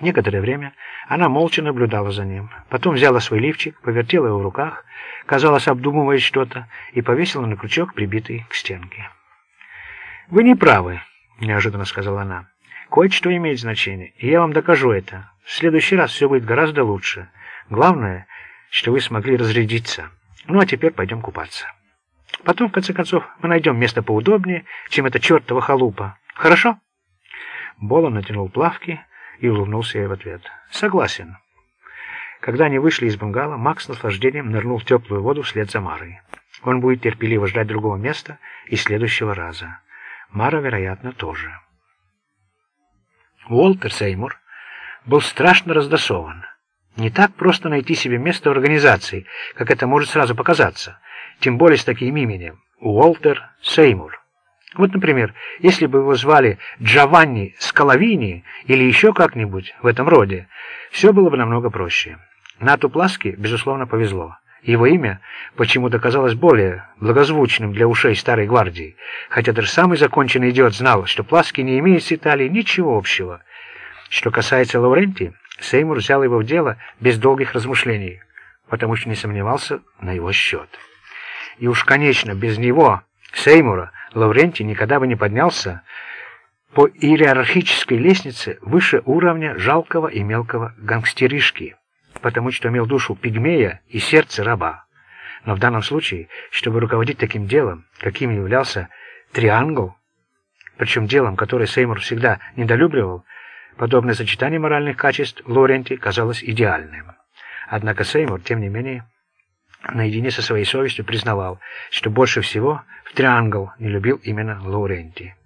Некоторое время она молча наблюдала за ним. Потом взяла свой лифчик, повертела его в руках, казалось, обдумывая что-то, и повесила на крючок, прибитый к стенке. «Вы не правы», — неожиданно сказала она. «Кое-что имеет значение, и я вам докажу это. В следующий раз все будет гораздо лучше. Главное, что вы смогли разрядиться. Ну, а теперь пойдем купаться. Потом, в конце концов, мы найдем место поудобнее, чем эта чертова халупа. Хорошо?» Болон натянул плавки, — и улыбнулся ей в ответ. «Согласен». Когда они вышли из бунгало, Макс с наслаждением нырнул в теплую воду вслед за Марой. Он будет терпеливо ждать другого места и следующего раза. Мара, вероятно, тоже. Уолтер Сеймур был страшно раздосован. Не так просто найти себе место в организации, как это может сразу показаться, тем более с таким именем – Уолтер Сеймур. Вот, например, если бы его звали Джованни Скаловини или еще как-нибудь в этом роде, все было бы намного проще. Нату Пласки, безусловно, повезло. Его имя почему-то казалось более благозвучным для ушей старой гвардии, хотя даже самый законченный идиот знал, что Пласки не имеет с Италией ничего общего. Что касается Лауренти, Сеймур взял его в дело без долгих размышлений, потому что не сомневался на его счет. И уж, конечно, без него, Сеймура, Лаврентий никогда бы не поднялся по иерархической лестнице выше уровня жалкого и мелкого гангстеришки, потому что имел душу пигмея и сердце раба. Но в данном случае, чтобы руководить таким делом, каким являлся триангл, причем делом, которое Сеймур всегда недолюбливал, подобное сочетание моральных качеств Лоренти казалось идеальным. Однако Сеймур, тем не менее, наедине со своей совестью признавал, что больше всего в «Триангл» не любил именно Лауренти.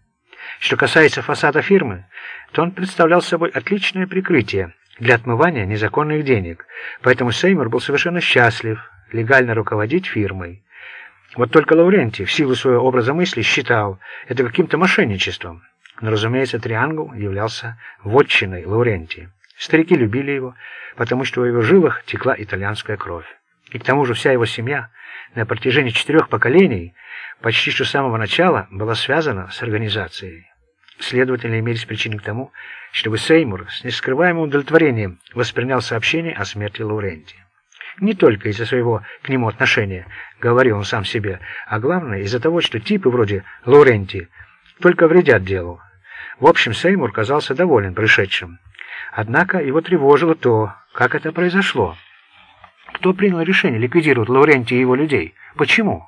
Что касается фасада фирмы, то он представлял собой отличное прикрытие для отмывания незаконных денег, поэтому Сеймур был совершенно счастлив легально руководить фирмой. Вот только Лауренти в силу своего образа мысли считал это каким-то мошенничеством. Но, разумеется, Триангл являлся вотчиной Лауренти. Старики любили его, потому что в его жилах текла итальянская кровь. И к тому же вся его семья на протяжении четырех поколений почти что с самого начала была связана с организацией. Следовательно, имелись причины к тому, чтобы Сеймур с нескрываемым удовлетворением воспринял сообщение о смерти Лауренти. Не только из-за своего к нему отношения, говорил он сам себе, а главное из-за того, что типы вроде Лауренти только вредят делу. В общем, Сеймур казался доволен пришедшим. Однако его тревожило то, как это произошло. Кто принял решение ликвидировать Лаврентия и его людей? Почему?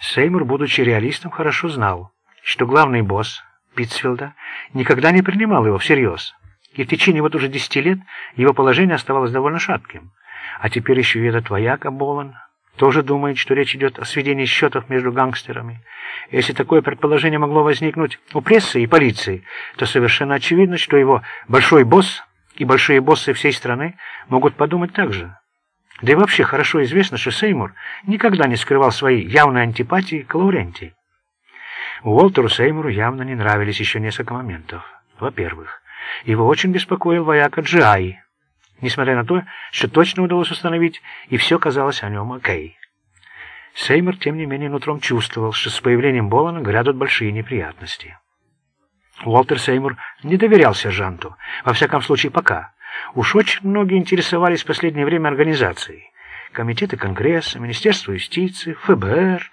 Сеймур, будучи реалистом, хорошо знал, что главный босс Питцфилда никогда не принимал его всерьез, и в течение вот уже десяти лет его положение оставалось довольно шатким. А теперь еще и этот вояка Болан тоже думает, что речь идет о сведении счетов между гангстерами. Если такое предположение могло возникнуть у прессы и полиции, то совершенно очевидно, что его большой босс и большие боссы всей страны могут подумать так же. Да и вообще хорошо известно, что Сеймур никогда не скрывал своей явной антипатии к Лауренти. Уолтеру Сеймуру явно не нравились еще несколько моментов. Во-первых, его очень беспокоил вояка Джиай, несмотря на то, что точно удалось установить, и все казалось о нем окей. Сеймур, тем не менее, нутром чувствовал, что с появлением Болана грядут большие неприятности. Уолтер Сеймур не доверял сержанту, во всяком случае пока. Уж очень многие интересовались в последнее время организацией. Комитеты Конгресса, Министерство юстиции, ФБР.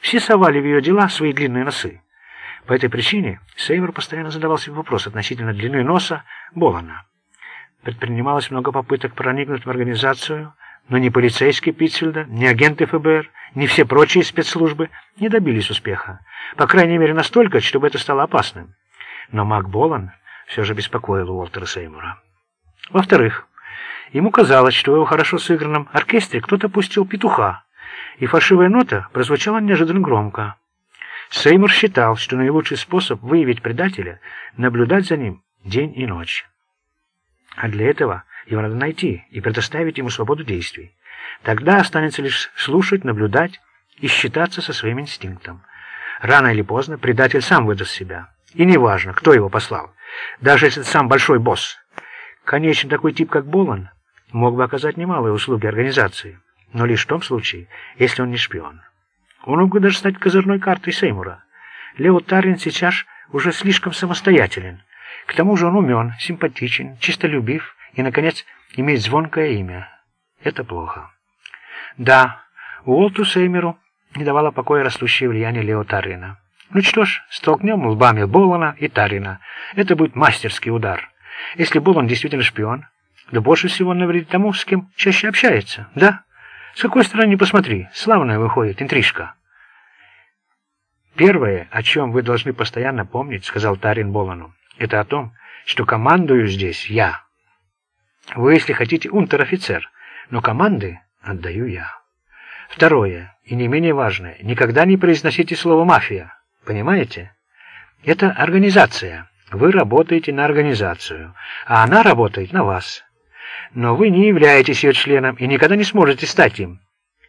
Все совали в ее дела свои длинные носы. По этой причине Сейвер постоянно задавал себе вопрос относительно длины носа Болана. Предпринималось много попыток проникнуть в организацию, но ни полицейские Питцфилда, ни агенты ФБР, ни все прочие спецслужбы не добились успеха. По крайней мере настолько, чтобы это стало опасным. Но Мак Болан все же беспокоил Уолтера Сеймура. Во-вторых, ему казалось, что в его хорошо сыгранном оркестре кто-то пустил петуха, и фальшивая нота прозвучала неожиданно громко. Сеймур считал, что наилучший способ выявить предателя — наблюдать за ним день и ночь. А для этого его надо найти и предоставить ему свободу действий. Тогда останется лишь слушать, наблюдать и считаться со своим инстинктом. Рано или поздно предатель сам выдаст себя. И неважно, кто его послал. Даже если это сам большой босс. Конечно, такой тип, как Болан, мог бы оказать немалые услуги организации, но лишь в том случае, если он не шпион. Он мог бы даже стать козырной картой Сеймура. Лео Тарлин сейчас уже слишком самостоятелен. К тому же он умен, симпатичен, чистолюбив и, наконец, имеет звонкое имя. Это плохо. Да, Уолту Сеймеру не давало покоя растущее влияние Лео Таррина. Ну что ж, столкнем лбами Болана и Таррина. Это будет мастерский удар. Если Болан действительно шпион, да больше всего он навредит тому, с кем чаще общается, да? С какой стороны посмотри, славная выходит интрижка. Первое, о чем вы должны постоянно помнить, сказал Тарин Болану, это о том, что командую здесь я. Вы, если хотите, унтер-офицер, но команды отдаю я. Второе, и не менее важное, никогда не произносите слово «мафия». Понимаете? Это организация. Вы работаете на организацию, а она работает на вас. Но вы не являетесь ее членом и никогда не сможете стать им.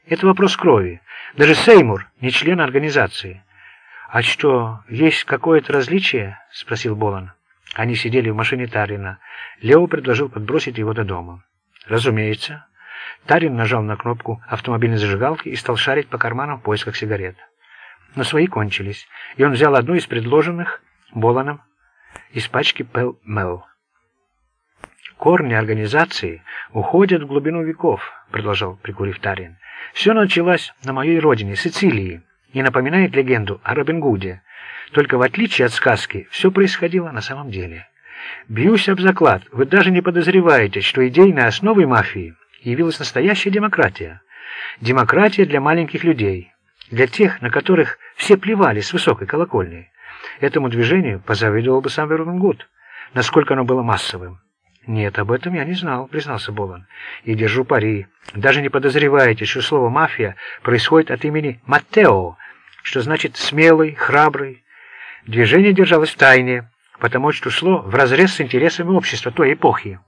Это вопрос крови. Даже Сеймур не член организации. «А что, есть какое-то различие?» — спросил Болан. Они сидели в машине Тарина. Лео предложил подбросить его до дома. «Разумеется». Тарин нажал на кнопку автомобильной зажигалки и стал шарить по карманам в поисках сигарет. Но свои кончились, и он взял одну из предложенных Боланом из пачки Пел Мел. «Корни организации уходят в глубину веков», — продолжал прикурив Тарин. «Все началось на моей родине, Сицилии, и напоминает легенду о Робин Гуде. Только в отличие от сказки, все происходило на самом деле. Бьюсь об заклад, вы даже не подозреваете, что идейной основой мафии явилась настоящая демократия. Демократия для маленьких людей, для тех, на которых все плевали с высокой колокольни. Этому движению позавидовал бы сам Робин Гуд, насколько оно было массовым. «Нет, об этом я не знал», — признался Болан. «И держу пари. Даже не подозреваете, что слово «мафия» происходит от имени Маттео, что значит «смелый», «храбрый». Движение держалось в тайне, потому что шло вразрез с интересами общества той эпохи.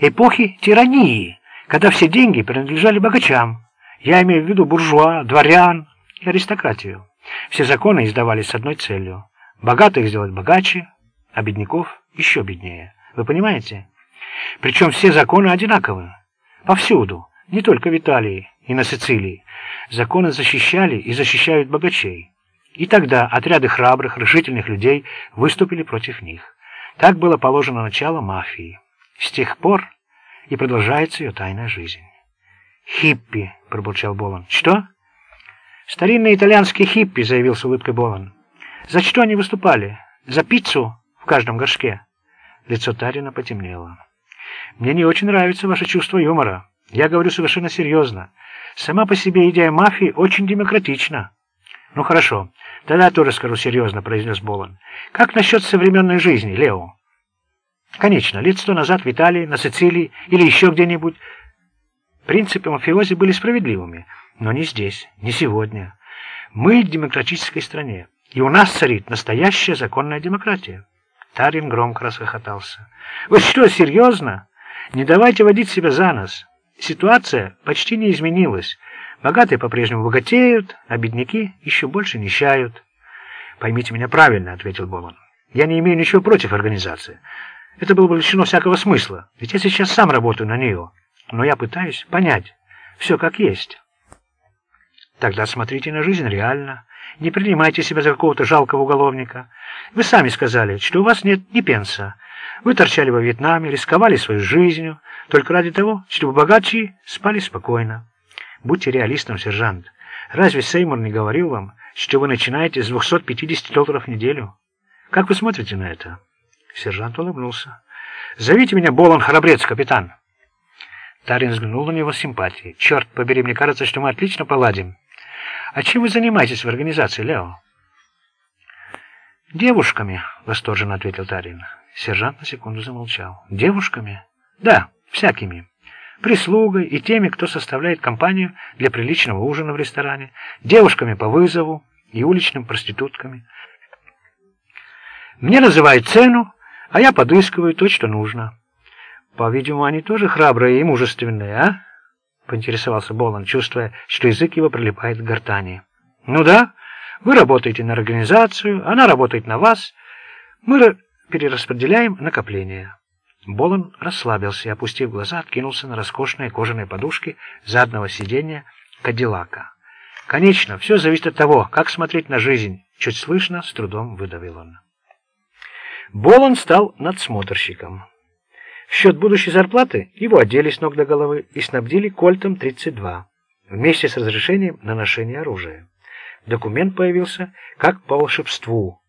Эпохи тирании, когда все деньги принадлежали богачам. Я имею в виду буржуа, дворян и аристократию. Все законы издавались с одной целью – богатых сделать богаче, а бедняков еще беднее. Вы понимаете? Причем все законы одинаковы. Повсюду, не только в Италии и на Сицилии. Законы защищали и защищают богачей. И тогда отряды храбрых, решительных людей выступили против них. Так было положено начало мафии. С тех пор и продолжается ее тайная жизнь. «Хиппи», — пробурчал Болон. «Что?» «Старинные итальянские хиппи», — заявил с улыбкой Болон. «За что они выступали? За пиццу в каждом горшке?» Лицо Тарина потемнело. «Мне не очень нравится ваше чувство юмора. Я говорю совершенно серьезно. Сама по себе идея мафии очень демократична». «Ну хорошо, тогда я тоже скажу серьезно», — произнес Болон. «Как насчет современной жизни, Лео?» «Конечно, лет сто назад в Италии, на Сицилии или еще где-нибудь принципы мафиози были справедливыми, но не здесь, не сегодня. Мы в демократической стране, и у нас царит настоящая законная демократия». Тарин громко расхохотался. «Вы что, серьезно? Не давайте водить себя за нос. Ситуация почти не изменилась. Богатые по-прежнему богатеют, а бедняки еще больше нищают». «Поймите меня правильно», — ответил Болон. «Я не имею ничего против организации. Это было бы лишено всякого смысла, ведь я сейчас сам работаю на нее. Но я пытаюсь понять все как есть». «Тогда смотрите на жизнь реально». Не принимайте себя за какого-то жалкого уголовника. Вы сами сказали, что у вас нет ни пенса. Вы торчали во Вьетнаме, рисковали своей жизнью, только ради того, чтобы богачи спали спокойно. Будьте реалистом, сержант. Разве Сеймур не говорил вам, что вы начинаете с 250 долларов в неделю? Как вы смотрите на это? Сержант улыбнулся. «Зовите меня Болон Храбрец, капитан». Тарин взглянул на него с симпатией. «Черт побери, мне кажется, что мы отлично поладим». «А чем вы занимаетесь в организации, Лео?» «Девушками», — восторженно ответил Тарин. Сержант на секунду замолчал. «Девушками?» «Да, всякими. Прислугой и теми, кто составляет компанию для приличного ужина в ресторане, девушками по вызову и уличным проститутками. Мне называют цену, а я подыскиваю то, что нужно. По-видимому, они тоже храбрые и мужественные, а?» — поинтересовался Болан, чувствуя, что язык его прилипает к гортани. «Ну да, вы работаете на организацию, она работает на вас. Мы перераспределяем накопления». Болан расслабился и, опустив глаза, откинулся на роскошные кожаные подушки заднего сиденья Кадиллака. «Конечно, все зависит от того, как смотреть на жизнь», — чуть слышно, с трудом выдавил он. Болон стал надсмотрщиком. В счет будущей зарплаты его одели с ног до головы и снабдили кольтом 32 вместе с разрешением на ношение оружия. Документ появился как по волшебству